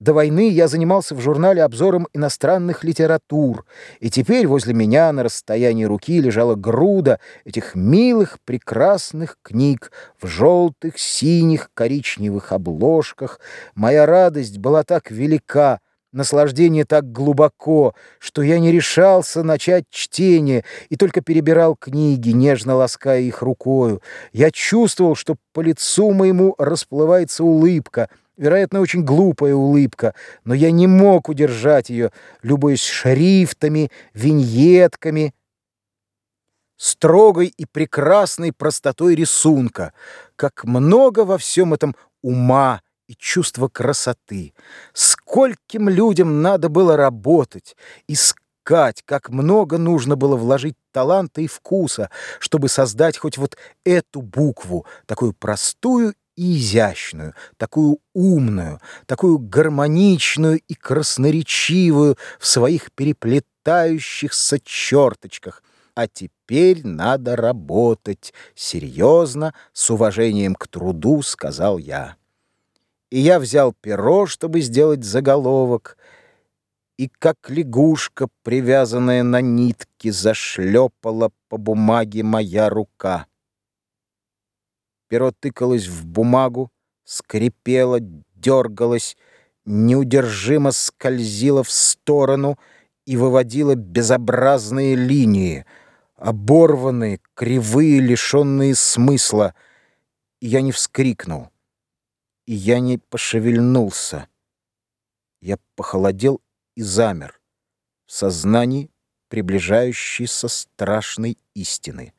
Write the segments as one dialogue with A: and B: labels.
A: До войны я занимался в журнале обзором иностранных литератур, и теперь возле меня на расстоянии руки лежала груда этих милых, прекрасных книг в желтых, синих, коричневых обложках. Моя радость была так велика, наслаждение так глубоко, что я не решался начать чтение и только перебирал книги, нежно лаская их рукою. Я чувствовал, что по лицу моему расплывается улыбка — Вероятно, очень глупая улыбка, но я не мог удержать ее, любуясь шрифтами, виньетками, строгой и прекрасной простотой рисунка. Как много во всем этом ума и чувства красоты. Скольким людям надо было работать, искать, как много нужно было вложить таланта и вкуса, чтобы создать хоть вот эту букву, такую простую изящную, такую умную, такую гармоничную и красноречивую в своих переплетающихся черточках. А теперь надо работать серьезно, с уважением к труду, сказал я. И я взял перо, чтобы сделать заголовок, и как лягушка, привязанная на нитке, зашлепала по бумаге моя рука. Перо тыкалось в бумагу, скрипело, дергалось, неудержимо скользило в сторону и выводило безобразные линии, оборванные, кривые, лишенные смысла. И я не вскрикнул, и я не пошевельнулся. Я похолодел и замер в сознании приближающейся страшной истины,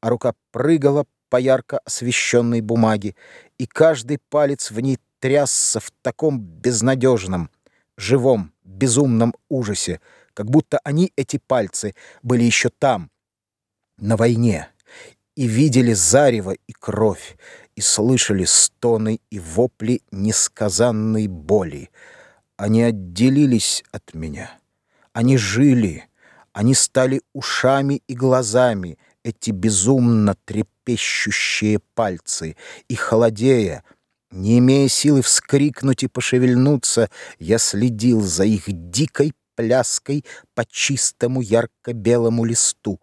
A: а рука прыгала по ярко освещенной бумаге, и каждый палец в ней трясся в таком безнадежном, живом, безумном ужасе, как будто они, эти пальцы, были еще там, на войне, и видели зарево и кровь, и слышали стоны и вопли несказанной боли. Они отделились от меня. Они жили, они стали ушами и глазами, эти безумно трепещущие пальцы, и, холодея, не имея силы вскрикнуть и пошевельнуться, я следил за их дикой пляской по чистому ярко-белому листу.